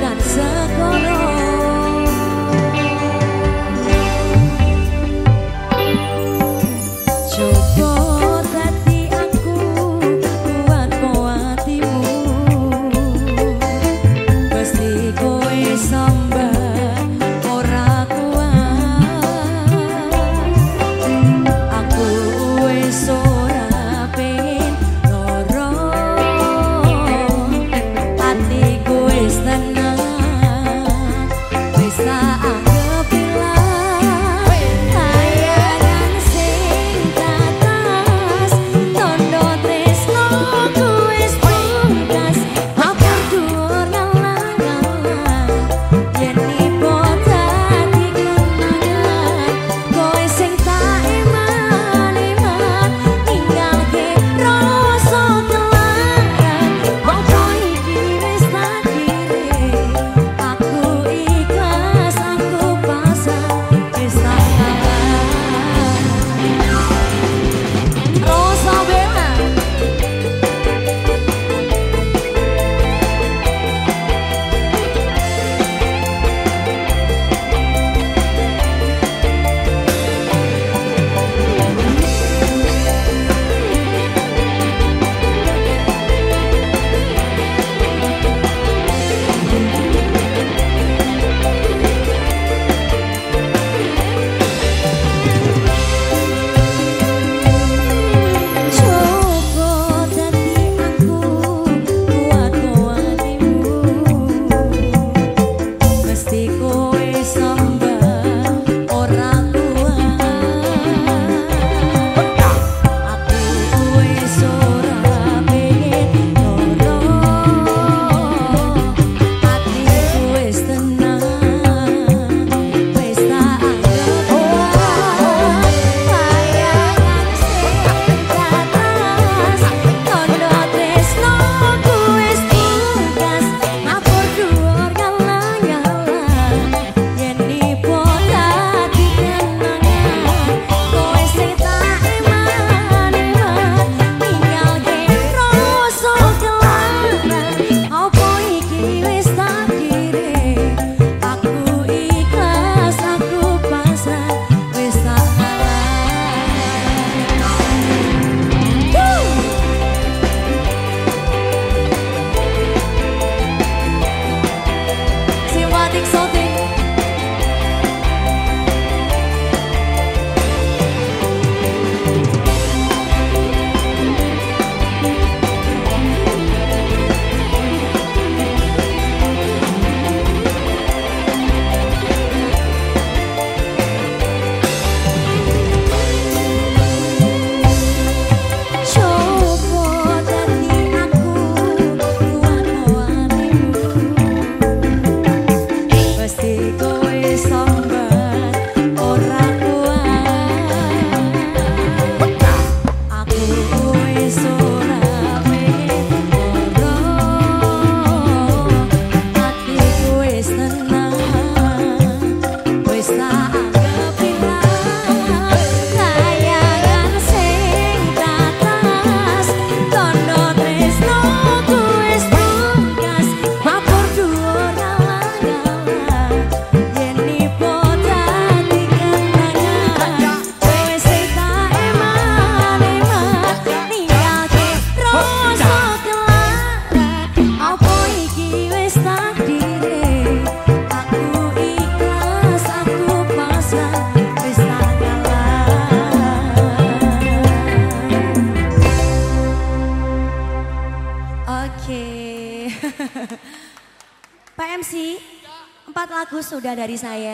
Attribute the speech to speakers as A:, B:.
A: 感受
B: Pak MC, empat lagu sudah dari saya.